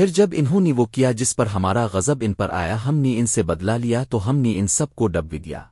پھر جب انہوں نے وہ کیا جس پر ہمارا غضب ان پر آیا، ہم نے ان سے بدلا لیا، تو ہم نے ان سب کو ڈب بھی دیا۔